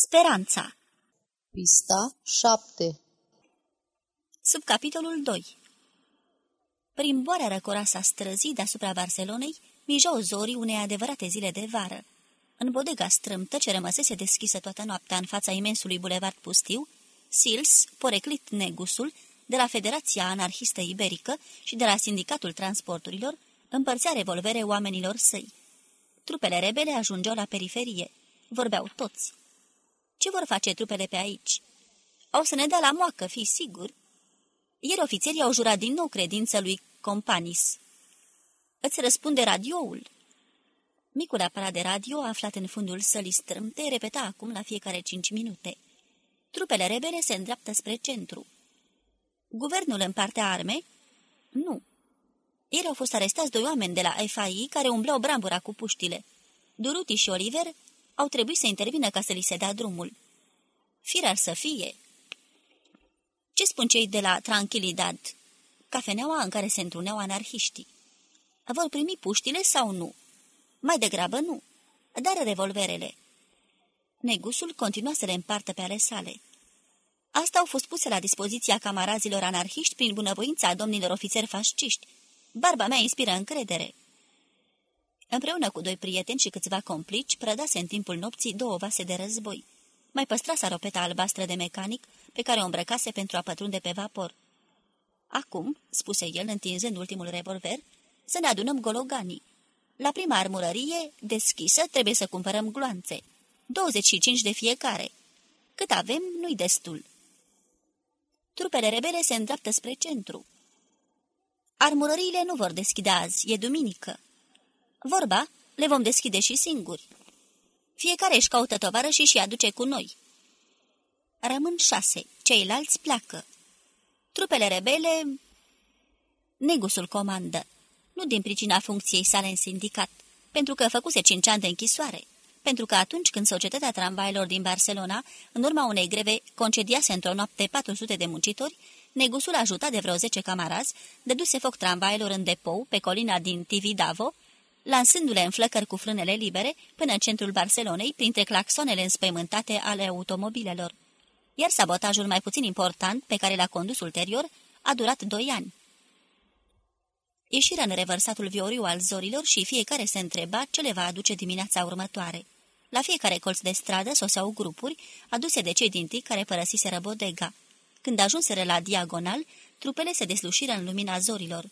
Speranța Pista 7 Subcapitolul 2 Prin boarea răcoroasă a străzii deasupra Barcelonei, mijau zorii unei adevărate zile de vară. În bodega strâmtă ce rămăsese deschisă toată noaptea în fața imensului bulevard pustiu, Sils, poreclit negusul, de la Federația Anarhistă Iberică și de la Sindicatul Transporturilor, împărțea revolvere oamenilor săi. Trupele rebele ajungeau la periferie. Vorbeau toți. Ce vor face trupele pe aici? Au să ne dea la moacă, fi sigur. Ieri ofițerii au jurat din nou credință lui Companis. Îți răspunde radioul. Micul aparat de radio, aflat în fundul sălii strâmte, repeta acum la fiecare cinci minute. Trupele rebele se îndreaptă spre centru. Guvernul împarte arme? Nu. Ieri au fost arestați doi oameni de la FAI care umblau brambura cu puștile. Duruti și Oliver au trebuit să intervină ca să li se dea drumul. Firar să fie. Ce spun cei de la Tranquilidad? Cafeneaua în care se întruneau anarhiștii. Vor primi puștile sau nu? Mai degrabă nu, dar revolverele. Negusul continua să le împartă pe ale sale. Asta au fost puse la dispoziția camarazilor anarhiști prin bunăvoința domnilor ofițeri fasciști. Barba mea inspiră încredere. Împreună cu doi prieteni și câțiva complici, prădase în timpul nopții două vase de război. Mai păstra saropeta albastră de mecanic, pe care o îmbrăcase pentru a pătrunde pe vapor. Acum, spuse el, întinzând ultimul revolver, să ne adunăm gologanii. La prima armurărie deschisă trebuie să cumpărăm gloanțe. 25 de fiecare. Cât avem, nu-i destul. Trupele rebele se îndreaptă spre centru. Armurăriile nu vor deschide azi, e duminică. Vorba, le vom deschide și singuri. Fiecare își caută tovară și și aduce cu noi. Rămân șase, ceilalți pleacă. Trupele rebele... Negusul comandă, nu din pricina funcției sale în sindicat, pentru că făcuse cinci ani de închisoare, pentru că atunci când societatea tramvailor din Barcelona, în urma unei greve, concediase într-o noapte 400 de muncitori, Negusul ajutat de vreo 10 camarazi, dăduse foc tramvailor în depou, pe colina din Tividavo, lansându-le în flăcări cu frânele libere până în centrul Barcelonei, printre claxonele înspăimântate ale automobilelor. Iar sabotajul mai puțin important, pe care l-a condus ulterior, a durat doi ani. Ieșirea în revărsatul vioriu al zorilor și fiecare se întreba ce le va aduce dimineața următoare. La fiecare colț de stradă soseau grupuri, aduse de cei din tic care părăsiseră bodega. Când ajunseră la diagonal, trupele se deslușiră în lumina zorilor.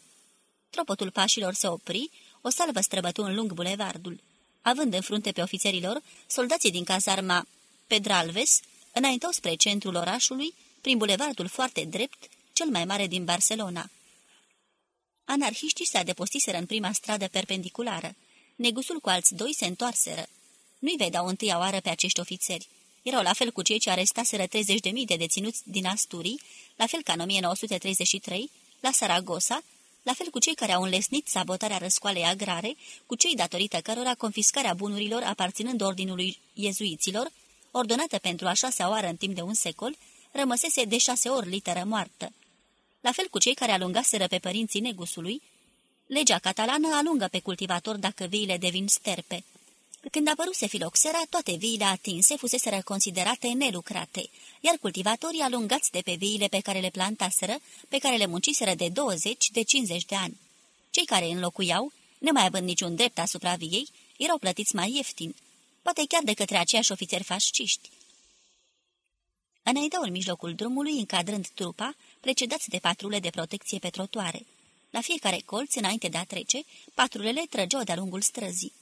Tropotul pașilor se opri, o salvă străbătu în lung bulevardul. Având în frunte pe ofițerilor, soldații din cazarma Pedralves înaintau spre centrul orașului, prin bulevardul foarte drept, cel mai mare din Barcelona. Anarhiștii se adepostiseră în prima stradă perpendiculară. Negusul cu alți doi se întoarseră. Nu-i vedeau întâia oară pe acești ofițeri. Erau la fel cu cei ce arestaseră 30.000 de deținuți din Asturii, la fel ca în 1933, la Saragossa, la fel cu cei care au înlesnit sabotarea răscoalei agrare, cu cei datorită cărora confiscarea bunurilor aparținând ordinului iezuiților, ordonată pentru a șasea oară în timp de un secol, rămăsese de șase ori literă moartă. La fel cu cei care alungaseră pe părinții negusului, legea catalană alungă pe cultivator dacă viile devin sterpe. Când apăruse filoxera, toate viile atinse fuseseră considerate nelucrate, iar cultivatorii alungați de pe viile pe care le plantaseră, pe care le munciseră de 20, de 50 de ani. Cei care înlocuiau, nemai având niciun drept asupra viei, erau plătiți mai ieftin, poate chiar de către aceiași ofițeri fasciști. Înaintau în mijlocul drumului, încadrând trupa, precedați de patrule de protecție pe trotuare. La fiecare colț, înainte de a trece, patrulele trăgeau de-a lungul străzii.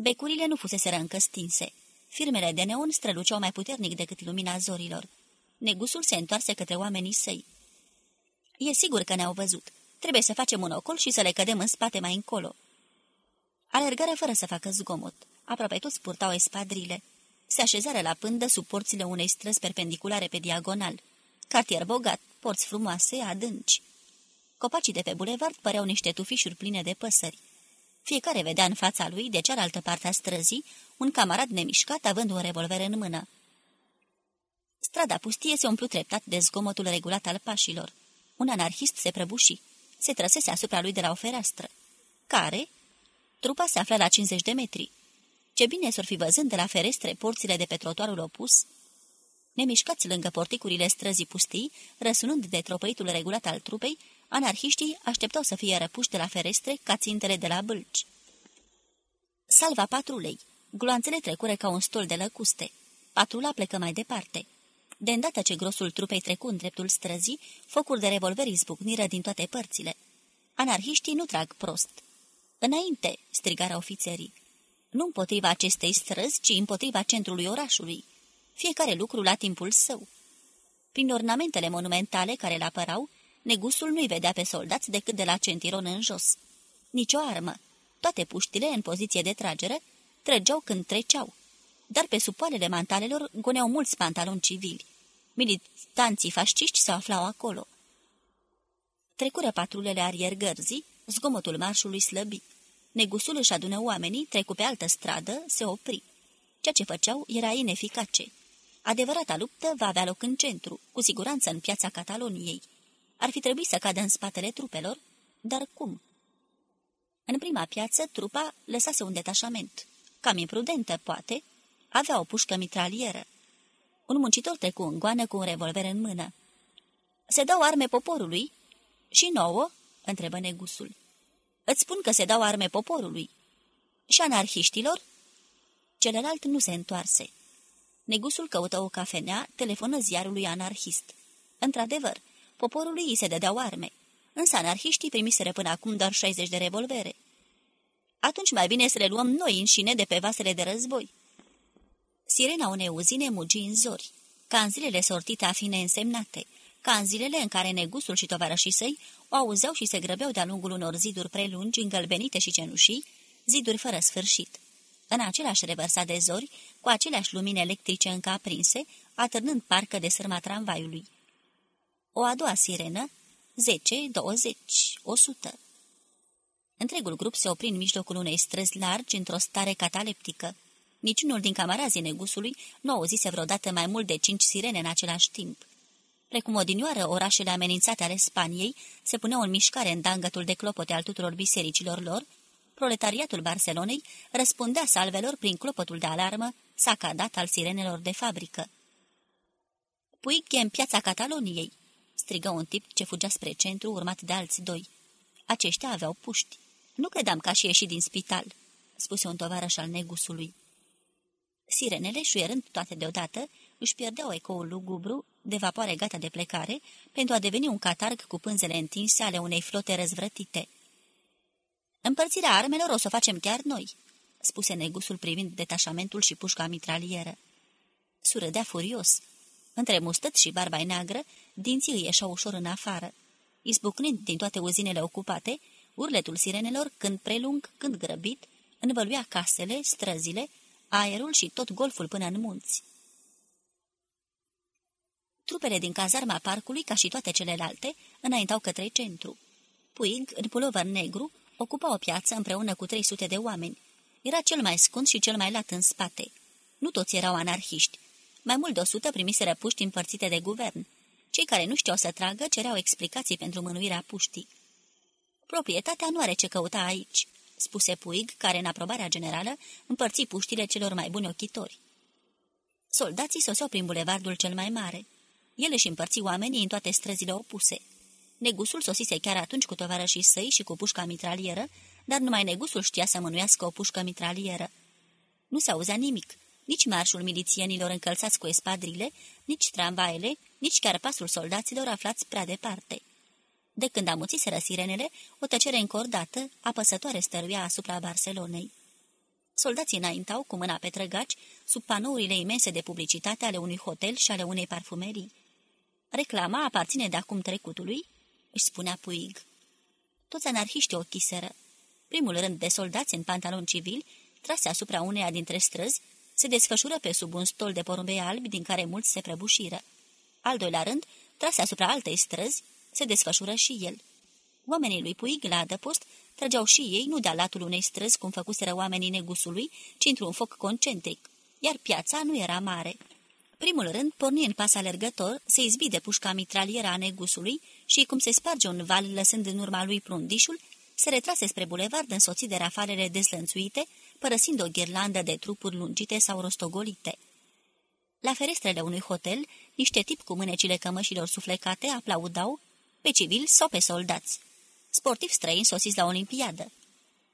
Becurile nu fuseseră încă stinse. Firmele de neon străluceau mai puternic decât lumina zorilor. Negusul se întoarse către oamenii săi. E sigur că ne-au văzut. Trebuie să facem un ocol și să le cădem în spate mai încolo." Alergarea fără să facă zgomot. Aproape toți purtau espadrile. Se așezară la pândă sub porțile unei străzi perpendiculare pe diagonal. Cartier bogat, porți frumoase, adânci. Copacii de pe bulevard păreau niște tufișuri pline de păsări. Fiecare vedea în fața lui, de cealaltă parte a străzii, un camarad nemișcat având un revolver în mână. Strada pustie se umplu treptat de zgomotul regulat al pașilor. Un anarhist se prăbuși. Se trăsese asupra lui de la o fereastră. Care? Trupa se afla la 50 de metri. Ce bine s-or fi văzând de la ferestre porțile de pe trotuarul opus, Nemișcați lângă porticurile străzii pustii, răsunând de tropăitul regulat al trupei, anarhiștii așteptau să fie răpuși de la ferestre ca țintele de la bâlci. Salva patrulei. Gloanțele trecură ca un stol de lăcuste. Patrula plecă mai departe. De îndată ce grosul trupei trecu în dreptul străzii, focuri de revolveri izbucniră din toate părțile. Anarhiștii nu trag prost. Înainte!" strigarea ofițerii. Nu împotriva acestei străzi, ci împotriva centrului orașului. Fiecare lucru la timpul său. Prin ornamentele monumentale care le apărau, negusul nu-i vedea pe soldați decât de la centiron în jos. Nici o armă. Toate puștile, în poziție de tragere, trăgeau când treceau. Dar pe supoalele mantalelor goneau mulți pantaloni civili. Militanții fasciști se aflau acolo. Trecură patrulele ariergărzii, zgomotul marșului slăbi. Negusul își adună oamenii, trecu pe altă stradă, se opri. Ceea ce făceau era ineficace. Adevărata luptă va avea loc în centru, cu siguranță în piața Cataloniei. Ar fi trebuit să cadă în spatele trupelor, dar cum? În prima piață, trupa lăsase un detașament. Cam imprudentă, poate, avea o pușcă mitralieră. Un muncitor trecu în goană cu un revolver în mână. Se dau arme poporului?" Și nouă?" întrebă negusul. Îți spun că se dau arme poporului." Și anarhiștilor?" Celălalt nu se întoarse. Negusul căută o cafenea, telefonă ziarului anarhist. Într-adevăr, poporului îi se dădeau arme, însă anarhiștii primiseră până acum doar 60 de revolvere. Atunci mai bine să le luăm noi înșine de pe vasele de război. Sirena unei uzine mugi în zori, ca în zilele sortite a fi neînsemnate, ca în zilele în care negusul și tovarășii săi o auzeau și se grăbeau de-a lungul unor ziduri prelungi, îngălbenite și cenușii, ziduri fără sfârșit. În același revărsat de zori, cu aceleași lumini electrice încă aprinse, atârnând parcă de sârma tramvaiului. O a doua sirenă, 10, 20, 100. Întregul grup se opri în mijlocul unei străzi largi, într-o stare cataleptică. Niciunul din camarazii negusului nu auzise vreodată mai mult de cinci sirene în același timp. Precum odinioară orașele amenințate ale Spaniei se puneau în mișcare în dangătul de clopote al tuturor bisericilor lor, proletariatul Barcelonei răspundea salvelor prin clopotul de alarmă sacadat al sirenelor de fabrică. Puighe în piața Cataloniei, strigă un tip ce fugea spre centru, urmat de alți doi. Aceștia aveau puști. Nu credeam că aș ieși din spital, spuse un tovarăș al negusului. Sirenele, șuierând toate deodată, își pierdeau ecoul lugubru de vapoare gata de plecare pentru a deveni un catarg cu pânzele întinse ale unei flote răzvrătite. Împărțirea armelor o să o facem chiar noi," spuse negusul privind detașamentul și pușca mitralieră. Surâdea furios. Între mustăt și barba neagră, dinții îi ieșau ușor în afară. Izbucnind din toate uzinele ocupate, urletul sirenelor, când prelung, când grăbit, învăluia casele, străzile, aerul și tot golful până în munți. Trupele din cazarma parcului, ca și toate celelalte, înaintau către centru. Puig, în pulover negru, ocupa o piață împreună cu 300 de oameni. Era cel mai scund și cel mai lat în spate. Nu toți erau anarhiști. Mai mult de 100 primiseră puști împărțite de guvern. Cei care nu știau să tragă cereau explicații pentru mânuirea puștii. Proprietatea nu are ce căuta aici, spuse Puig, care în aprobarea generală împărți puștile celor mai buni ochitori. Soldații soseau prin bulevardul cel mai mare. El își împărți oamenii în toate străzile opuse. Negusul sosise chiar atunci cu tovarășii săi și cu pușca mitralieră, dar numai negusul știa să mânuiască o pușcă mitralieră. Nu se auzea nimic, nici marșul milițienilor încălțați cu espadrile, nici tramvaele, nici chiar pasul soldaților aflați prea departe. De când amuțiseră sirenele, o tăcere încordată, apăsătoare stăruia asupra Barcelonei. Soldații înaintau cu mâna pe trăgaci, sub panourile imense de publicitate ale unui hotel și ale unei parfumerii. Reclama aparține de acum trecutului, își spunea Puig. Toți anarhiștii ochiseră. Primul rând de soldați în pantaloni civili, trase asupra uneia dintre străzi, se desfășură pe sub un stol de porumbei albi din care mulți se prăbușiră. Al doilea rând, trase asupra altei străzi, se desfășură și el. Oamenii lui Puig la adăpost trăgeau și ei nu de-a latul unei străzi cum făcuseră oamenii negusului, ci într-un foc concentric, iar piața nu era mare. Primul rând, porni în pas alergător, se izbi de pușca mitraliera a negusului și, cum se sparge un val lăsând în urma lui prundișul, se retrase spre bulevard însoțit de rafalele dezlănțuite, părăsind o ghirlandă de trupuri lungite sau rostogolite. La ferestrele unui hotel, niște tip cu mânecile cămășilor suflecate aplaudau pe civili sau pe soldați. Sportivi străini sosiți la Olimpiadă.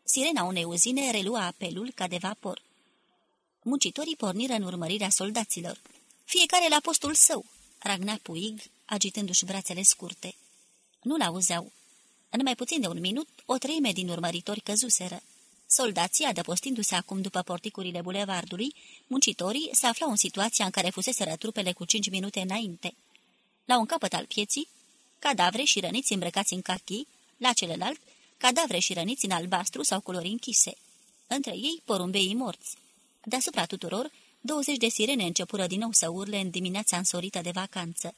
Sirena unei uzine relua apelul ca de vapor. Muncitorii porniră în urmărirea soldaților. Fiecare la postul său, ragna Puig, agitându-și brațele scurte. Nu-l auzeau. În mai puțin de un minut, o treime din urmăritori căzuseră. Soldații, adăpostindu-se acum după porticurile bulevardului, muncitorii se aflau în situația în care fuseseră trupele cu cinci minute înainte. La un capăt al pieții, cadavre și răniți îmbrăcați în cachi, la celălalt, cadavre și răniți în albastru sau culori închise. Între ei, porumbeii morți. Deasupra tuturor, douăzeci de sirene începură din nou să urle în dimineața însorită de vacanță.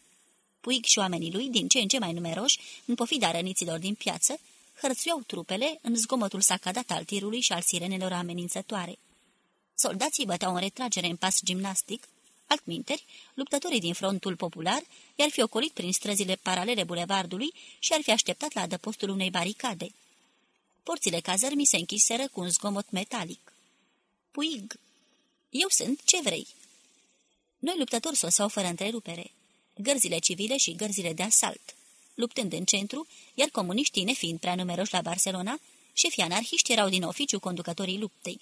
Puig și oamenii lui, din ce în ce mai numeroși, în pofida răniților din piață, hărțuiau trupele în zgomotul sacadat al tirului și al sirenelor amenințătoare. Soldații băteau în retragere în pas gimnastic, altminteri, luptătorii din frontul popular i-ar fi ocolit prin străzile paralele bulevardului și ar fi așteptat la adăpostul unei baricade. Porțile cazărmii se închiseră cu un zgomot metalic. Puig! Eu sunt ce vrei! Noi luptători soseau fără întrerupere. Gărzile civile și gărzile de asalt luptând în centru, iar comuniștii, nefiind prea numeroși la Barcelona, șefii anarhiști erau din oficiu conducătorii luptei.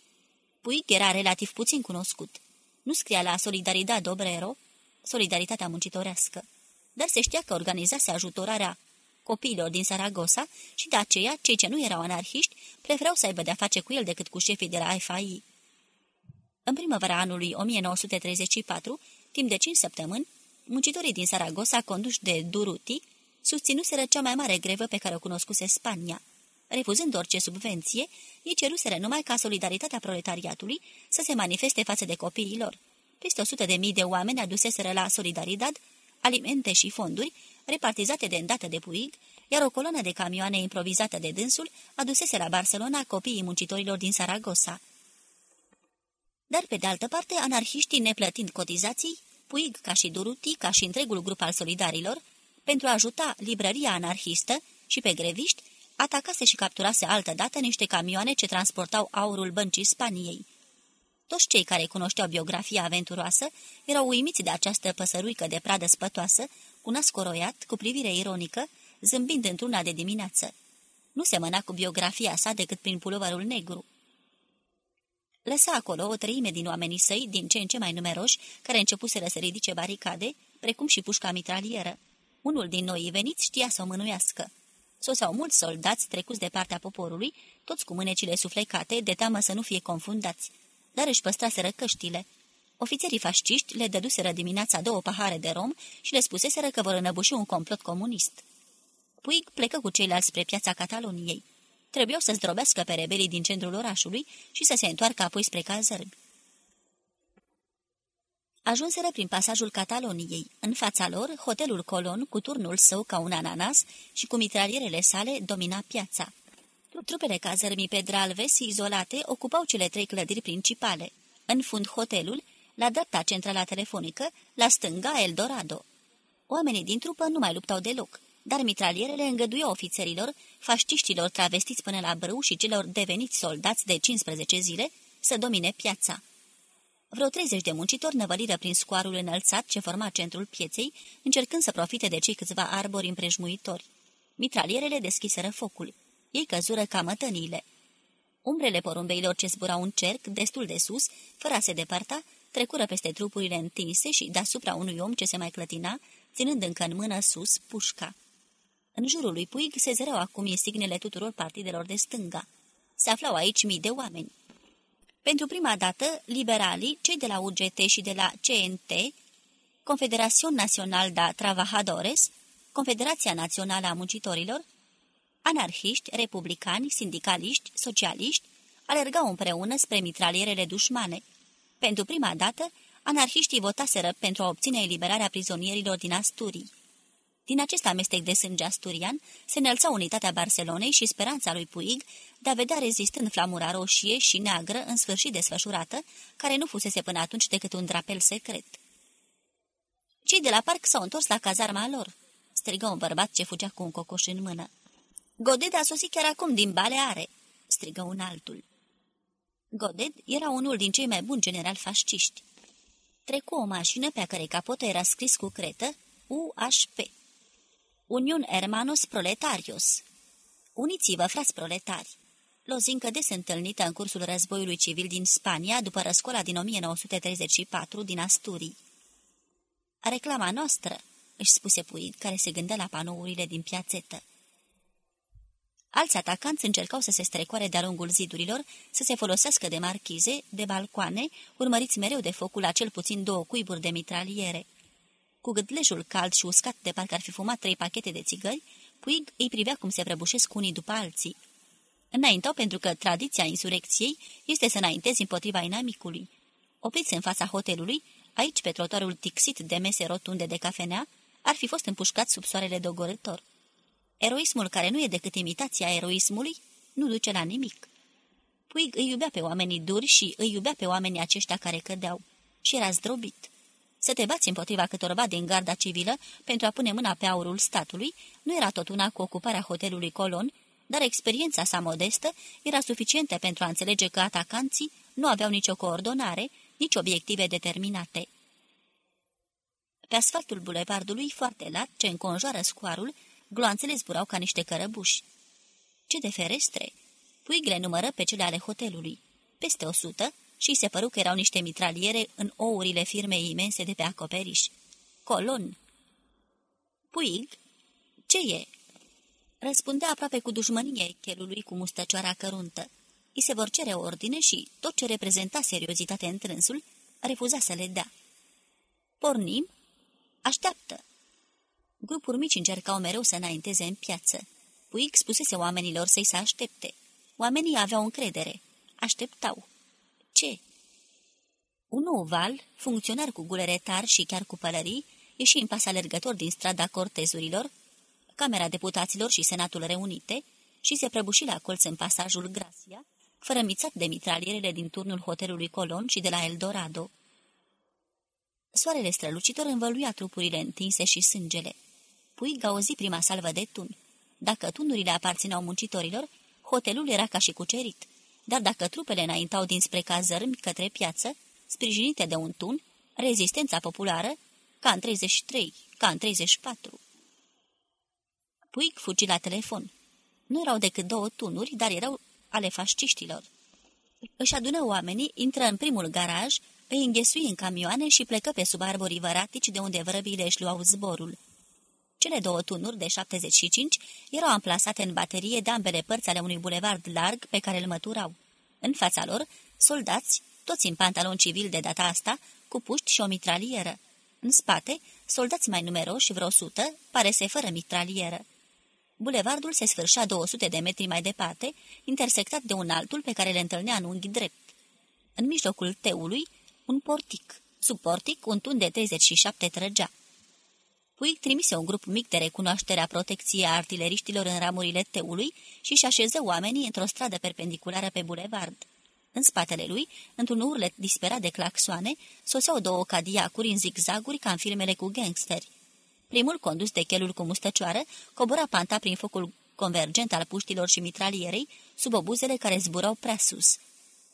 Puig era relativ puțin cunoscut. Nu scria la Solidaridad Obrero, solidaritatea muncitorească, dar se știa că organizase ajutorarea copiilor din Saragossa și de aceea cei ce nu erau anarhiști preferau să aibă de-a face cu el decât cu șefii de la FAI. În primăvara anului 1934, timp de cinci săptămâni, muncitorii din Saragossa, conduși de Duruti, susținuseră cea mai mare grevă pe care o cunoscuse Spania. Refuzând orice subvenție, ei ceruseră numai ca solidaritatea proletariatului să se manifeste față de copiii lor. Peste o sută de mii de oameni aduseseră la Solidaridad alimente și fonduri, repartizate de îndată de Puig, iar o coloană de camioane improvizată de dânsul adusese la Barcelona copiii muncitorilor din Saragossa. Dar, pe de altă parte, anarhiștii, neplătind cotizații, Puig, ca și Duruti, ca și întregul grup al solidarilor, pentru a ajuta librăria anarhistă și pe greviști, atacase și capturase altădată niște camioane ce transportau aurul băncii Spaniei. Toți cei care cunoșteau biografia aventuroasă erau uimiți de această păsăruică de pradă spătoasă, cu nas coroiat, cu privire ironică, zâmbind într-una de dimineață. Nu semăna cu biografia sa decât prin pulovărul negru. Lăsa acolo o treime din oamenii săi, din ce în ce mai numeroși, care începuseră să ridice baricade, precum și pușca mitralieră. Unul din noi veniți știa să o mânuiască. Soseau mulți soldați trecuți de partea poporului, toți cu mânecile suflecate, de teamă să nu fie confundați, dar își păstraseră căștile. Ofițerii fasciști le dăduseră dimineața două pahare de rom și le spuseseră că vor înăbuși un complot comunist. Puig plecă cu ceilalți spre piața Cataloniei. Trebuiau să zdrobească pe rebelii din centrul orașului și să se întoarcă apoi spre cazărmi. Ajunseră prin pasajul Cataloniei. În fața lor, hotelul Colon, cu turnul său ca un ananas și cu mitralierele sale, domina piața. Trupele cazărmii pedralves izolate ocupau cele trei clădiri principale. În fund hotelul, la dreapta centrala telefonică, la stânga Eldorado. Oamenii din trupă nu mai luptau deloc, dar mitralierele îngăduiau ofițerilor, faștiștilor travestiți până la brâu și celor deveniți soldați de 15 zile să domine piața. Vreo 30 de muncitori năvăliră prin scoarul înălțat ce forma centrul pieței, încercând să profite de cei câțiva arbori împrejmuitori. Mitralierele deschiseră focul. Ei căzură ca mătăniile. Umbrele porumbeilor ce zburau un cerc, destul de sus, fără a se depărta, trecură peste trupurile întinse și deasupra unui om ce se mai clătina, ținând încă în mână sus pușca. În jurul lui Puig se zăreau acum insignele tuturor partidelor de stânga. Se aflau aici mii de oameni. Pentru prima dată, liberalii, cei de la UGT și de la CNT, Confederación Nacional da Trabajadores, Confederația Națională a Muncitorilor, anarhiști, republicani, sindicaliști, socialiști, alergau împreună spre mitralierele dușmane. Pentru prima dată, anarhiștii votaseră pentru a obține eliberarea prizonierilor din Asturii. Din acest amestec de sânge asturian se înălța unitatea Barcelonei și speranța lui Puig de a vedea rezistând flamura roșie și neagră în sfârșit desfășurată, care nu fusese până atunci decât un drapel secret. Cei de la parc s-au întors la cazarma lor, strigă un bărbat ce fugea cu un cocoș în mână. Godet a sosit chiar acum din Baleare, strigă un altul. Godet era unul din cei mai buni generali fasciști. Trecu o mașină pe a care capotul era scris cu cretă UHP. Uniun Hermanos Proletarios. Uniți-vă, frați proletari! Lozincă des întâlnită în cursul războiului civil din Spania după răscola din 1934 din Asturii. Reclama noastră, își spuse Puig, care se gândea la panourile din piațetă. Alți atacanți încercau să se strecoare de-a lungul zidurilor, să se folosească de marchize, de balcoane, urmăriți mereu de focul la cel puțin două cuiburi de mitraliere. Cu gâtlejul cald și uscat de parcă ar fi fumat trei pachete de țigări, Puig îi privea cum se prăbușesc unii după alții. Înaintau pentru că tradiția insurecției este să înaintezi împotriva inamicului. Opriți în fața hotelului, aici pe trotuarul tixit de mese rotunde de cafenea, ar fi fost împușcat sub soarele dogorător. Eroismul care nu e decât imitația eroismului nu duce la nimic. Puig îi iubea pe oamenii duri și îi iubea pe oamenii aceștia care cădeau. Și era zdrobit. Să te bați împotriva câtorva din garda civilă pentru a pune mâna pe aurul statului nu era tot una cu ocuparea hotelului Colon, dar experiența sa modestă era suficientă pentru a înțelege că atacanții nu aveau nicio coordonare, nici obiective determinate. Pe asfaltul bulevardului, foarte lat, ce înconjoară scoarul, gloanțele zburau ca niște cărăbuși. Ce de ferestre! Puigle numără pe cele ale hotelului. Peste o sută și se păru că erau niște mitraliere în ourile firmei imense de pe acoperiș. Colon! Puig? Ce e? Răspundea aproape cu dușmănie chelului cu mustăcioara căruntă. I se vor cere ordine și tot ce reprezenta seriozitate în trânsul, refuza să le dea. Pornim? Așteaptă! Grupuri mici încercau mereu să înainteze în piață. Puig spusese oamenilor să-i se aștepte. Oamenii aveau încredere. Așteptau. Ce? Un nou val, funcționar cu gulere tari și chiar cu pălării, ieși în pas alergător din strada cortezurilor, Camera Deputaților și Senatul reunite, și se prăbuși la colț în pasajul Gracia, fărămițat de mitralierele din turnul hotelului Colon și de la Eldorado. Soarele strălucitor învăluia trupurile întinse și sângele. Puig auzi prima salvă de tun. Dacă tunurile aparțineau muncitorilor, hotelul era ca și cucerit, dar dacă trupele înaintau dinspre cazărmi către piață, sprijinite de un tun, rezistența populară, ca în 33, ca în 34. Puig fugi la telefon. Nu erau decât două tunuri, dar erau ale fasciștilor. Își adună oamenii, intră în primul garaj, îi înghesui în camioane și plecă pe sub arborii văratici de unde vrăbile își luau zborul. Cele două tunuri de 75 erau amplasate în baterie de ambele părți ale unui bulevard larg pe care îl măturau. În fața lor, soldați, toți în pantalon civil de data asta, cu puști și o mitralieră. În spate, soldați mai numeroși, vreo sută, pare se fără mitralieră. Bulevardul se sfârșea 200 de metri mai departe, intersectat de un altul pe care le întâlnea în unghi drept. În mijlocul teului, un portic. Sub portic, un tun de 37 trăgea. Puig trimise un grup mic de recunoaștere a protecției a artileriștilor în ramurile teului și și așeză oamenii într-o stradă perpendiculară pe bulevard. În spatele lui, într-un urlet disperat de claxoane, soseau două cadiacuri în zigzaguri ca în filmele cu gangsteri. Primul, condus de chelul cu mustăcioară, cobora panta prin focul convergent al puștilor și mitralierei, sub obuzele care zburau prea sus.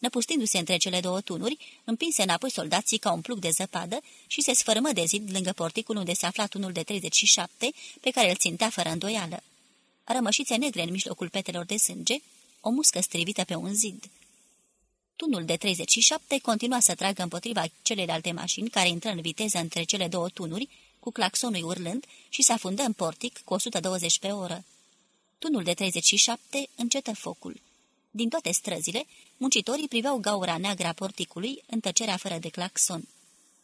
Năpustindu-se între cele două tunuri, împinse înapoi soldații ca un plug de zăpadă și se sfărâmă de zid lângă porticul unde se afla tunul de 37, pe care îl țintea fără îndoială. Rămășițe negre în mijlocul petelor de sânge, o muscă strivită pe un zid. Tunul de 37 continua să tragă împotriva celelalte mașini care intră în viteză între cele două tunuri, cu claxonul urlând și se afundă în portic cu 120 pe oră. Tunul de 37 încetă focul. Din toate străzile, muncitorii priveau gaura neagră a porticului în tăcerea fără de claxon.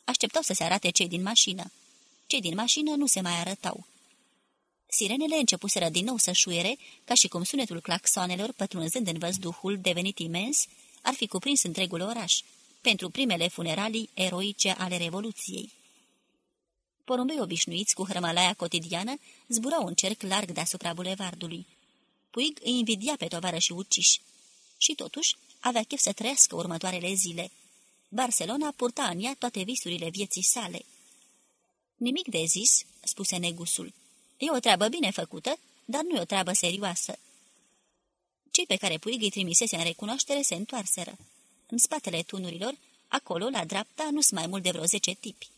Așteptau să se arate cei din mașină. Cei din mașină nu se mai arătau. Sirenele începuseră din nou să șuiere, ca și cum sunetul claxoanelor, pătrunzând în văzduhul devenit imens, ar fi cuprins întregul oraș, pentru primele funeralii eroice ale Revoluției. Porumbei obișnuiți cu hrămălaia cotidiană zburau un cerc larg deasupra bulevardului. Puig îi invidia pe tovară și uciși. Și totuși avea chef să trăiască următoarele zile. Barcelona purta în ea toate visurile vieții sale. Nimic de zis, spuse negusul. E o treabă bine făcută, dar nu e o treabă serioasă. Cei pe care Puig îi trimisese în recunoaștere se întoarseră. În spatele tunurilor, Acolo, la dreapta, nu sunt mai mult de vreo zece tipi.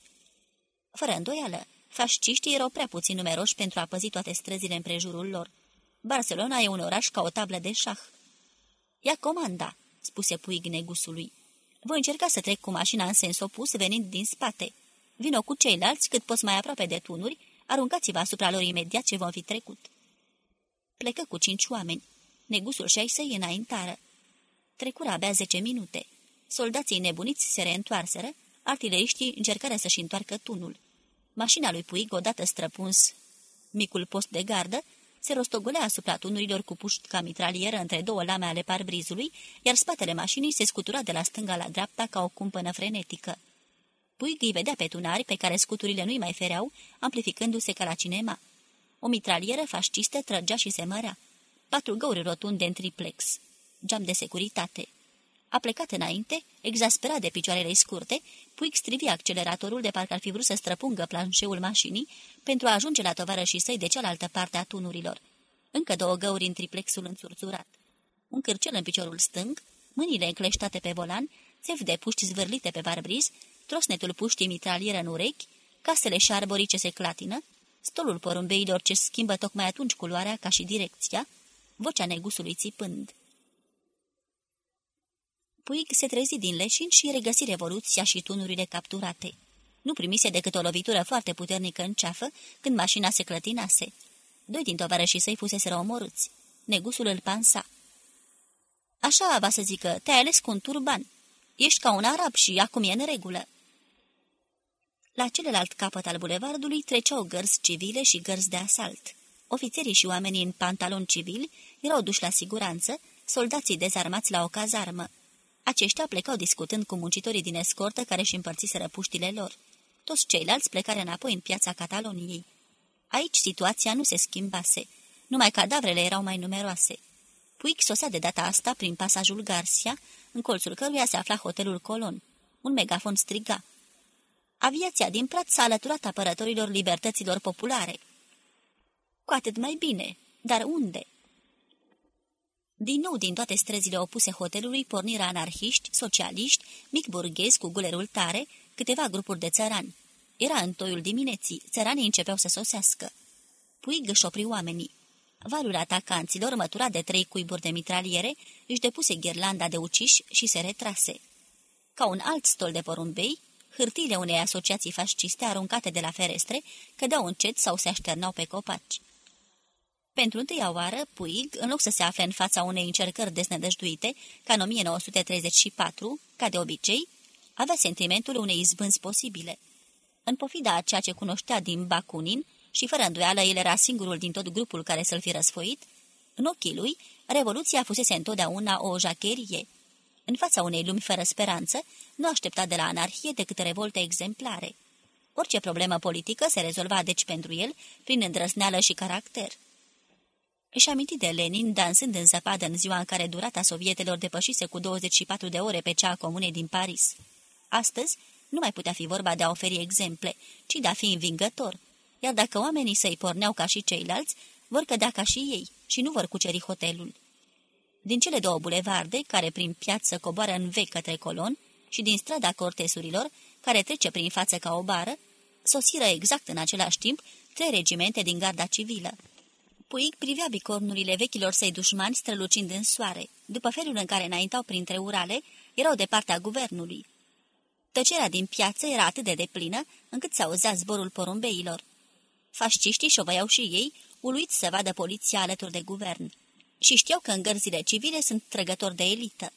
Fără îndoială, fasciștii erau prea puțin numeroși pentru a păzi toate străzile împrejurul lor. Barcelona e un oraș ca o tablă de șah. Ia comanda, spuse Puig negusului. Voi încerca să trec cu mașina în sens opus, venind din spate. Vino cu ceilalți, cât poți mai aproape de tunuri, aruncați-vă asupra lor imediat ce vom fi trecut. Plecă cu cinci oameni. Negusul și ai săi înaintară. Trecură abia zece minute. Soldații nebuniți se reîntoarseră, artileriștii încercară să-și întoarcă tunul. Mașina lui Puig, odată străpuns micul post de gardă, se rostogolea asupra tunurilor cu puști ca mitralieră între două lame ale parbrizului, iar spatele mașinii se scutura de la stânga la dreapta ca o cumpănă frenetică. Puig îi vedea pe tunari pe care scuturile nu-i mai fereau, amplificându-se ca la cinema. O mitralieră fascistă trăgea și se mărea. Patru găuri rotunde în triplex. Geam de securitate. A plecat înainte, exasperat de picioarele scurte, Puig strivi acceleratorul de parcă ar fi vrut să străpungă planșeul mașinii pentru a ajunge la tovarășii săi de cealaltă parte a tunurilor. Încă două găuri în triplexul înțurțurat. Un cârcel în piciorul stâng, mâinile încleștate pe volan, țev de puști zvârlite pe barbriz, trosnetul puștii mitralieră în urechi, casele și arborii ce se clatină, stolul porumbeilor ce schimbă tocmai atunci culoarea ca și direcția, vocea negusului țipând. Puig se trezi din leșin și regăsi revoluția și tunurile capturate. Nu primise decât o lovitură foarte puternică în ceafă când mașina se clătinase. Doi din tovarășii săi fusese omorâți. Negusul îl pansa. Așa va să zică, te-ai ales cu un turban. Ești ca un arab și acum e în regulă. La celălalt capăt al bulevardului treceau gărzi civile și gărzi de asalt. Ofițerii și oamenii în pantaloni civili erau duși la siguranță, soldații dezarmați la o cazarmă. Aceștia plecau discutând cu muncitorii din escortă care își împărțiseră puștile lor. Toți ceilalți plecare înapoi în piața Cataloniei. Aici situația nu se schimbase, numai cadavrele erau mai numeroase. Puig sosea de data asta prin pasajul Garcia, în colțul căruia se afla hotelul Colon. Un megafon striga. Aviația din Prat s-a alăturat apărătorilor libertăților populare. Cu atât mai bine, dar unde? Din nou, din toate străzile opuse hotelului, pornirea anarhiști, socialiști, mic burghezi cu gulerul tare, câteva grupuri de țărani. Era în toiul dimineții, țăranii începeau să sosească. Puig își opri oamenii. Valul atacanților, măturat de trei cuiburi de mitraliere, își depuse ghirlanda de uciși și se retrase. Ca un alt stol de porumbei, hârtiile unei asociații fasciste aruncate de la ferestre cădeau încet sau se așternau pe copaci. Pentru întâia oară, Puig, în loc să se afle în fața unei încercări desnădăjduite, ca în 1934, ca de obicei, avea sentimentul unei izbânzi posibile. În pofida a ceea ce cunoștea din Bakunin și fără îndoială el era singurul din tot grupul care să-l fi răsfoit, în ochii lui, revoluția fusese întotdeauna o jacherie. În fața unei lumi fără speranță, nu aștepta de la anarhie decât revolte exemplare. Orice problemă politică se rezolva deci pentru el prin îndrăzneală și caracter. Își aminti de Lenin dansând în zăpadă în ziua în care durata sovietelor depășise cu 24 de ore pe cea a comunei din Paris. Astăzi nu mai putea fi vorba de a oferi exemple, ci de a fi învingător, iar dacă oamenii săi porneau ca și ceilalți, vor cădea ca și ei și nu vor cuceri hotelul. Din cele două bulevarde, care prin piață coboară în vechi către colon, și din strada cortesurilor, care trece prin față ca o bară, sosiră exact în același timp trei regimente din garda civilă. Puig privea bicornurile vechilor săi dușmani strălucind în soare. După felul în care înaintau printre urale, erau de partea guvernului. Tăcerea din piață era atât de deplină, încât se auzea zborul porumbeilor. Fasciștii șovăiau și ei, uluiți să vadă poliția alături de guvern. Și știau că în gărzile civile sunt trăgători de elită.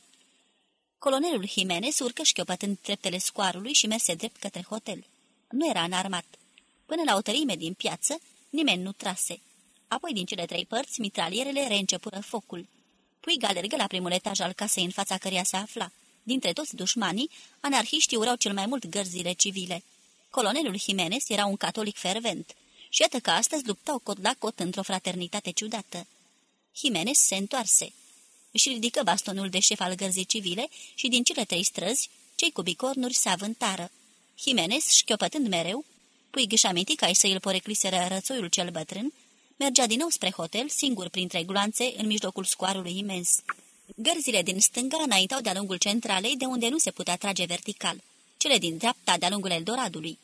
Colonelul Jimenez urcă șchiopătând treptele scoarului și merse drept către hotel. Nu era înarmat. Până la o tărime din piață, nimeni nu trase. Apoi, din cele trei părți, mitralierele reîncepură focul. Puig alergă la primul etaj al casei în fața căreia se afla. Dintre toți dușmanii, anarhiștii urau cel mai mult gărzile civile. Colonelul Jimenez era un catolic fervent și iată că astăzi luptau cot la cot într-o fraternitate ciudată. Jimenez se întoarse. Își ridică bastonul de șef al gărzii civile și din cele trei străzi, cei cu bicornuri se avântară. Jimenez, șchiopătând mereu, Puig își aminti că ai să îl porecliseră rățoiul cel bătrân, mergea din nou spre hotel, singur printre gloanțe, în mijlocul scoarului imens. Gărzile din stânga înaintau de-a lungul centralei, de unde nu se putea trage vertical, cele din dreapta de-a lungul Eldoradului.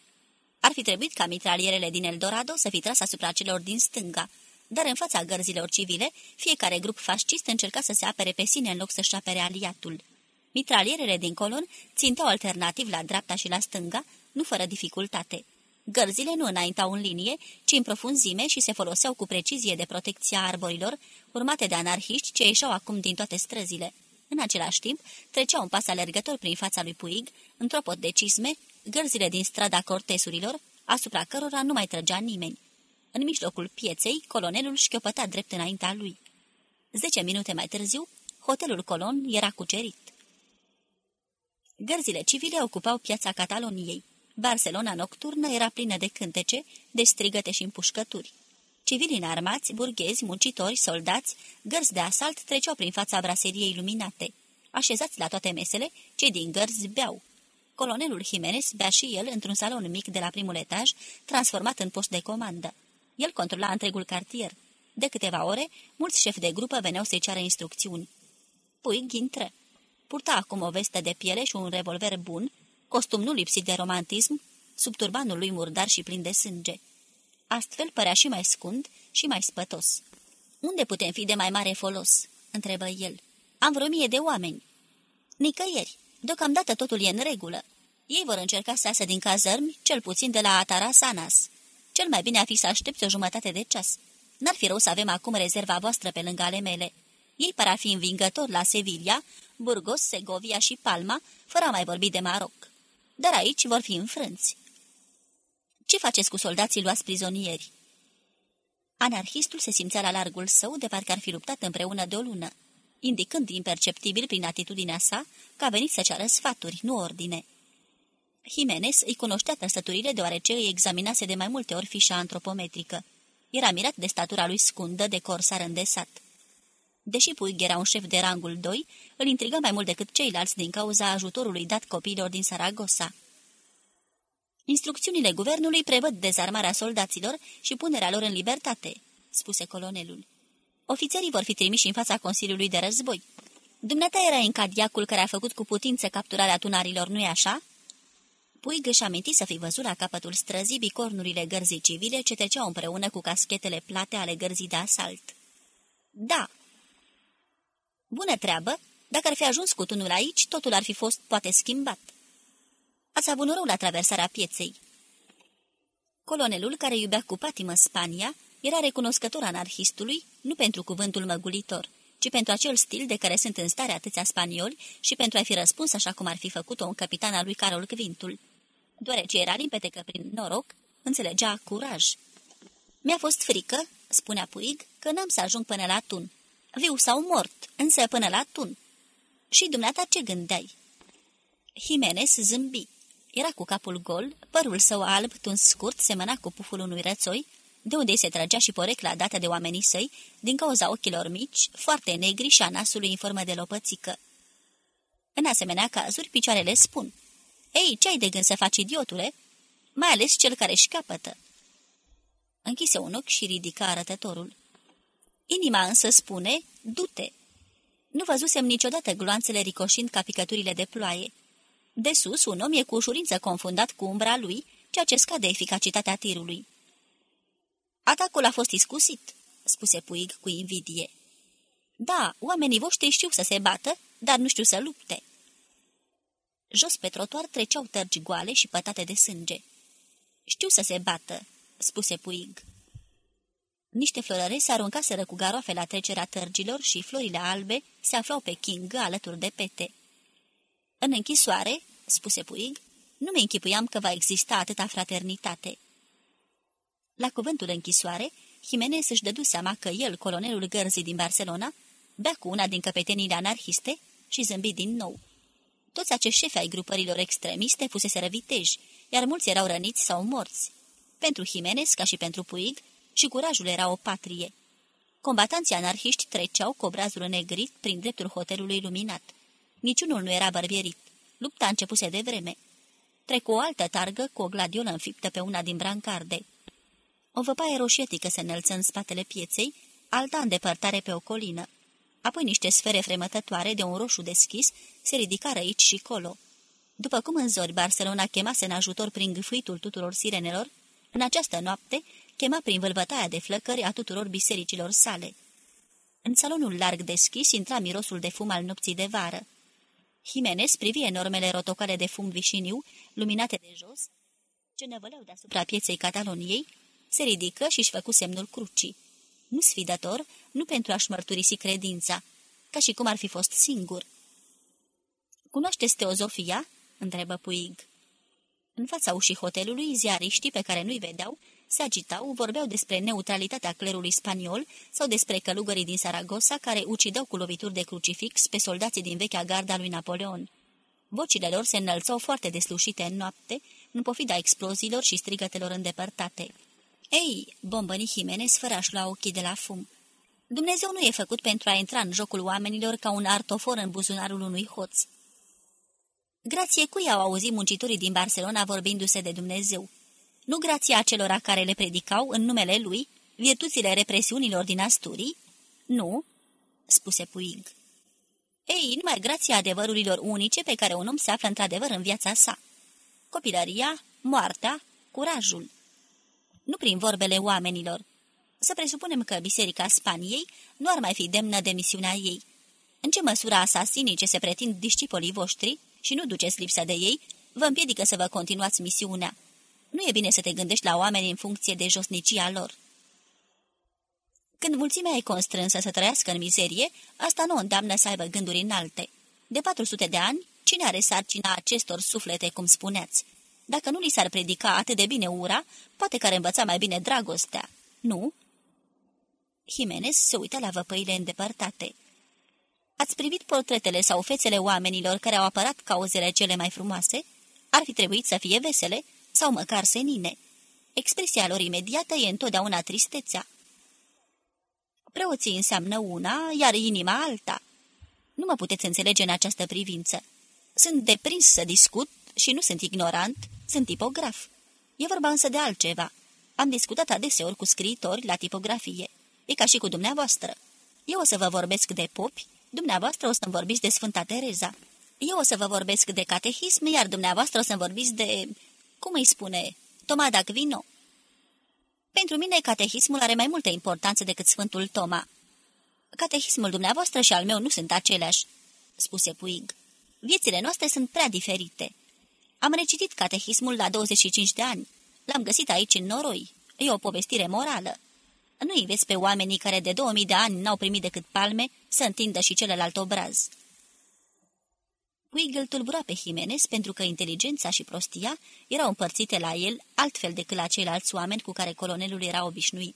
Ar fi trebuit ca mitralierele din Eldorado să fi tras asupra celor din stânga, dar în fața gărzilor civile, fiecare grup fascist încerca să se apere pe sine în loc să-și apere aliatul. Mitralierele din colon ținteau alternativ la dreapta și la stânga, nu fără dificultate. Gărzile nu înaintau în linie, ci în profunzime și se foloseau cu precizie de protecția arborilor, urmate de anarhiști ce ieșeau acum din toate străzile. În același timp, trecea un pas alergător prin fața lui Puig, într-o pot de cisme, gărzile din strada cortesurilor, asupra cărora nu mai trăgea nimeni. În mijlocul pieței, colonelul șchiopăta drept înaintea lui. Zece minute mai târziu, hotelul Colon era cucerit. Gărzile civile ocupau piața Cataloniei. Barcelona nocturnă era plină de cântece, de strigăte și împușcături. Civilii înarmați, burghezi, muncitori, soldați, gărzi de asalt treceau prin fața braseriei luminate. Așezați la toate mesele, cei din gărzi beau. Colonelul Jimenez bea și el într-un salon mic de la primul etaj, transformat în post de comandă. El controla întregul cartier. De câteva ore, mulți șefi de grupă veneau să-i ceară instrucțiuni. Puig intră. Purta acum o vestă de piele și un revolver bun, costum nu lipsit de romantism, sub turbanul lui murdar și plin de sânge. Astfel părea și mai scund și mai spătos. Unde putem fi de mai mare folos?" întrebă el. Am vreo mie de oameni." Nicăieri. Deocamdată totul e în regulă. Ei vor încerca să iasă din cazărmi, cel puțin de la Atarasanas. Cel mai bine ar fi să aștepți o jumătate de ceas. N-ar fi rău să avem acum rezerva voastră pe lângă ale mele. Ei par a fi învingători la Sevilla, Burgos, Segovia și Palma, fără a mai vorbi de Maroc. Dar aici vor fi înfrânți. Ce faceți cu soldații luați prizonieri?" Anarhistul se simțea la largul său de parcă ar fi luptat împreună de o lună, indicând imperceptibil prin atitudinea sa că a venit să ceară sfaturi, nu ordine. Jimenez îi cunoștea trăsăturile deoarece îi examinase de mai multe ori fișa antropometrică. Era mirat de statura lui scundă de corsar îndesat. Deși Puig era un șef de rangul 2, îl intrigă mai mult decât ceilalți din cauza ajutorului dat copiilor din Saragossa. Instrucțiunile guvernului prevăd dezarmarea soldaților și punerea lor în libertate, spuse colonelul. Ofițerii vor fi trimiși în fața Consiliului de Război. Dumneata era în cadiacul care a făcut cu putință capturarea tunarilor, nu-i așa?" Puig își aminti să fi văzut la capătul străzii bicornurile gărzii civile ce treceau împreună cu caschetele plate ale gărzii de asalt. Da. Bună treabă! Dacă ar fi ajuns cu tunul aici, totul ar fi fost poate schimbat. Ați avut noroc la traversarea pieței. Colonelul, care iubea cu patimă Spania, era recunoscător anarhistului, nu pentru cuvântul măgulitor, ci pentru acel stil de care sunt în stare atâția spanioli și pentru a fi răspuns așa cum ar fi făcut-o un capitan al lui Carol Quintul. Deoarece era limpede că prin noroc înțelegea curaj. Mi-a fost frică, spunea Puig, că n-am să ajung până la tun. Viu sau mort, însă până la tun. Și dumneata ce gândeai? Jimenez zâmbi. Era cu capul gol, părul său alb, tuns scurt, semăna cu puful unui rățoi, de unde se trăgea și porecla dată de oamenii săi, din cauza ochilor mici, foarte negri și a nasului în formă de lopățică. În asemenea cazuri, picioarele spun, Ei, ce ai de gând să faci, idiotule?" Mai ales cel care își capătă." Închise un ochi și ridica arătătorul. Inima însă spune, du-te. Nu văzusem niciodată gloanțele ricoșind ca picăturile de ploaie. De sus, un om e cu ușurință confundat cu umbra lui, ceea ce scade eficacitatea tirului. Atacul a fost iscusit, spuse Puig cu invidie. Da, oamenii voștri știu să se bată, dar nu știu să lupte. Jos pe trotuar treceau tărgi goale și pătate de sânge. Știu să se bată, spuse Puig. Niște florări se aruncaseră cu garoafe la trecerea tărgilor și florile albe se aflau pe chingă alături de pete. În închisoare, spuse Puig, nu mi închipuiam că va exista atâta fraternitate. La cuvântul închisoare, Jimenez își dădu seama că el, colonelul gărzii din Barcelona, bea cu una din căpetenile anarhiste și zâmbi din nou. Toți acești șefi ai grupărilor extremiste fuseseră viteji, iar mulți erau răniți sau morți. Pentru Jimenez, ca și pentru Puig, și curajul era o patrie. Combatanții anarhiști treceau cu obrazul negrit prin dreptul hotelului luminat. Niciunul nu era bărbierit. Lupta începuse de vreme. Trecu o altă targă cu o gladiolă înfiptă pe una din brancarde. O văpaie roșietică se înălță în spatele pieței, alta în depărtare pe o colină. Apoi niște sfere fremătătoare de un roșu deschis se ridicară aici și colo. După cum în zori Barcelona chemase în ajutor prin gâfâitul tuturor sirenelor, în această noapte chema prin vâlvătaia de flăcări a tuturor bisericilor sale. În salonul larg deschis intra mirosul de fum al nopții de vară. Jimenez privi enormele rotocale de fum vișiniu, luminate de jos, ce năvăleau deasupra pieței Cataloniei, se ridică și-și făcu semnul crucii. Nu sfidător, nu pentru a-și mărturisi credința, ca și cum ar fi fost singur. Cunoașteți teozofia?" întrebă Puig. În fața ușii hotelului, ziariștii pe care nu-i vedeau se agitau, vorbeau despre neutralitatea clerului spaniol sau despre călugării din Saragossa care ucideau cu lovituri de crucifix pe soldații din vechea garda lui Napoleon. Vocile lor se înălțau foarte deslușite în noapte, în pofida exploziilor și strigătelor îndepărtate. Ei, bombăni Jimenez fără la ochii de la fum. Dumnezeu nu e făcut pentru a intra în jocul oamenilor ca un artofor în buzunarul unui hoț. Grație cui au auzit muncitorii din Barcelona vorbindu-se de Dumnezeu? Nu grație acelora care le predicau în numele lui virtuțile represiunilor din Asturii? Nu, spuse Puig. Ei, numai grație adevărurilor unice pe care un om se află într-adevăr în viața sa. Copilăria, moartea, curajul. Nu prin vorbele oamenilor. Să presupunem că Biserica Spaniei nu ar mai fi demnă de misiunea ei. În ce măsură asasinii ce se pretind discipolii voștri și nu duceți lipsa de ei, vă împiedică să vă continuați misiunea. Nu e bine să te gândești la oameni în funcție de josnicia lor. Când mulțimea e constrânsă să trăiască în mizerie, asta nu îndeamnă să aibă gânduri înalte. De 400 de ani, cine are sarcina acestor suflete, cum spuneați? Dacă nu li s-ar predica atât de bine ura, poate că ar învăța mai bine dragostea, nu? Jimenez se uită la văpăile îndepărtate. Ați privit portretele sau fețele oamenilor care au apărat cauzele cele mai frumoase? Ar fi trebuit să fie vesele sau măcar senine. Expresia lor imediată e întotdeauna tristețea. Preoții înseamnă una, iar inima alta. Nu mă puteți înțelege în această privință. Sunt deprins să discut și nu sunt ignorant, sunt tipograf. E vorba însă de altceva. Am discutat adeseori cu scriitori la tipografie. E ca și cu dumneavoastră. Eu o să vă vorbesc de popi, dumneavoastră o să-mi vorbiți de Sfânta Tereza. Eu o să vă vorbesc de catehism, iar dumneavoastră o să-mi vorbiți de... Cum îi spune? Toma d'Aquino. Pentru mine, catehismul are mai multă importanță decât Sfântul Toma. Catehismul dumneavoastră și al meu nu sunt aceleași, spuse Puig. Viețile noastre sunt prea diferite. Am recitit catehismul la 25 de ani. L-am găsit aici în noroi. E o povestire morală. Nu înveți pe oamenii care de 2000 de ani n-au primit decât palme să întindă și celălalt obraz. Puig îl tulbura pe Jimenez pentru că inteligența și prostia erau împărțite la el altfel decât la ceilalți oameni cu care colonelul era obișnuit.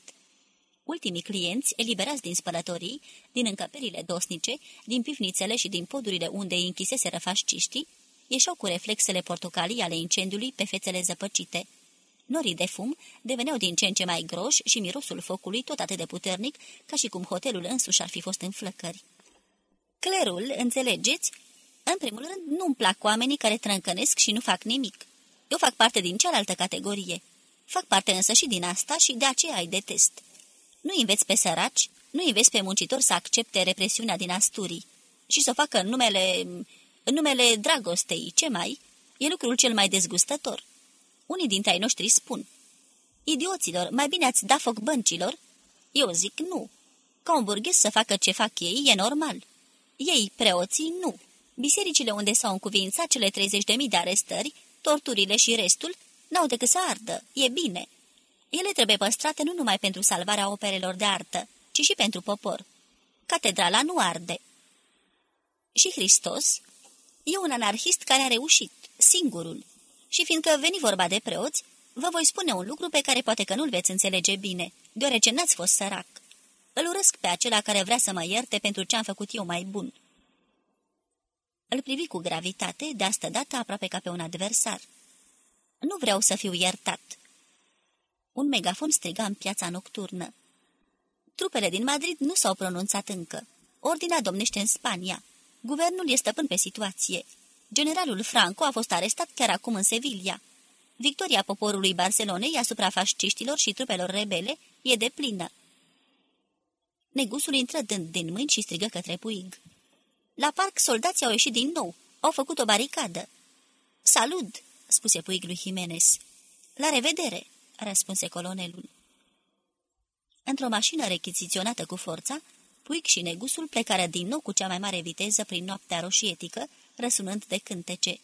Ultimii clienți, eliberați din spălătorii, din încăperile dosnice, din pivnițele și din podurile unde îi închisese răfașciștii, ieșeau cu reflexele portocalii ale incendiului pe fețele zăpăcite. Norii de fum deveneau din ce în ce mai groși și mirosul focului tot atât de puternic ca și cum hotelul însuși ar fi fost în flăcări. Clerul, înțelegeți? În primul rând, nu-mi plac oamenii care trâncănesc și nu fac nimic. Eu fac parte din cealaltă categorie. Fac parte însă și din asta și de aceea îi detest. Nu înveți pe săraci, nu înveți pe muncitori să accepte represiunea din Asturii și să o facă în numele în numele dragostei, ce mai? E lucrul cel mai dezgustător. Unii dintre ai noștri spun, Idioților, mai bine ați da foc băncilor? Eu zic nu. Ca un burghez să facă ce fac ei e normal. Ei, preoții, nu. Bisericile unde s-au încuvințat cele 30.000 de arestări, torturile și restul, n-au decât să ardă. E bine. Ele trebuie păstrate nu numai pentru salvarea operelor de artă, ci și pentru popor. Catedrala nu arde. Și Hristos, E un anarhist care a reușit, singurul. Și fiindcă veni vorba de preoți, vă voi spune un lucru pe care poate că nu-l veți înțelege bine, deoarece n-ați fost sărac. Îl urăsc pe acela care vrea să mă ierte pentru ce am făcut eu mai bun. Îl privi cu gravitate, de asta dată aproape ca pe un adversar. Nu vreau să fiu iertat. Un megafon striga în piața nocturnă. Trupele din Madrid nu s-au pronunțat încă. Ordinea domnește în Spania. Guvernul este stăpân pe situație. Generalul Franco a fost arestat chiar acum în Sevilla. Victoria poporului Barcelonei asupra fasciștilor și trupelor rebele e de plină. Negusul intră dând din mâini și strigă către Puig. La parc soldații au ieșit din nou. Au făcut o baricadă. Salut!" spuse Puig lui Jimenez. La revedere!" răspunse colonelul. Într-o mașină rechiziționată cu forța, Puig și Negusul plecară din nou cu cea mai mare viteză prin noaptea roșietică, răsunând de cântece.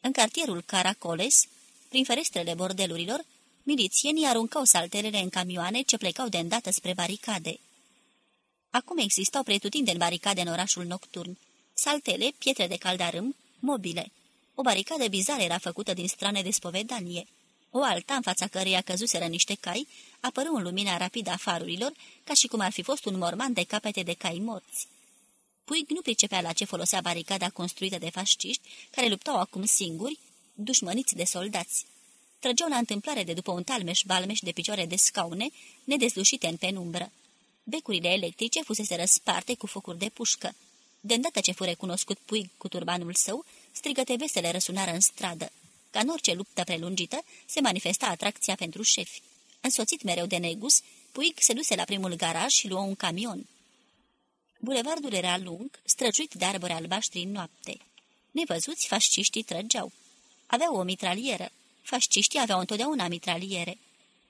În cartierul Caracoles, prin ferestrele bordelurilor, milițienii aruncau salterele în camioane ce plecau de îndată spre baricade. Acum existau pretutindeni baricade în orașul nocturn, saltele, pietre de caldarâm, mobile. O baricadă bizară era făcută din strane de spovedanie. O alta, în fața căreia căzuseră niște cai, apăru în lumina rapidă a farurilor, ca și cum ar fi fost un morman de capete de cai morți. Puig nu pricepea la ce folosea baricada construită de fasciști, care luptau acum singuri, dușmăniți de soldați. Trăgeau la întâmplare de după un talmeș-balmeș de picioare de scaune, nedezlușite în penumbră. Becurile electrice fusese răsparte cu focuri de pușcă. De îndată ce fu recunoscut Puig cu turbanul său, strigăte vesele răsunară în stradă. Ca în orice luptă prelungită, se manifesta atracția pentru șefi. Însoțit mereu de negus, Puig se duse la primul garaj și luă un camion. Bulevardul era lung, străjuit de arbori albaștri în noapte. Nevăzuți, fasciștii trăgeau. Aveau o mitralieră. Fasciștii aveau întotdeauna mitraliere.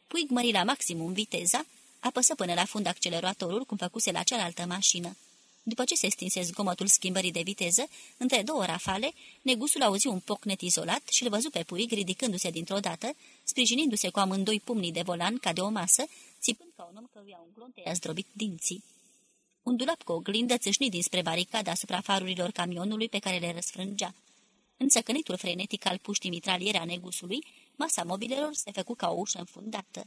Puig mări la maximum viteza, apăsă până la fund acceleratorul cum făcuse la cealaltă mașină. După ce se stinse zgomotul schimbării de viteză, între două rafale, negusul auzi un pocnet izolat și îl văzu pe Puig ridicându-se dintr-o dată, sprijinindu-se cu amândoi pumnii de volan ca de o masă, țipând ca un om căruia un glonte i-a zdrobit dinții. Un dulap cu oglindă țâșni dinspre baricada asupra farurilor camionului pe care le răsfrângea. În țăcănitul frenetic al puștii mitraliere a negusului, masa mobilelor se făcu ca o ușă înfundată.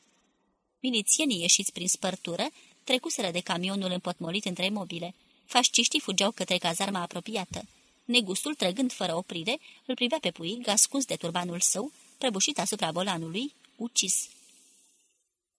Milițienii ieșiți prin spărtură trecuseră de camionul împotmolit între mobile. Fasciștii fugeau către cazarma apropiată. Negustul, trăgând fără oprire, îl privea pe puig, ascuns de turbanul său, prăbușit asupra volanului, ucis.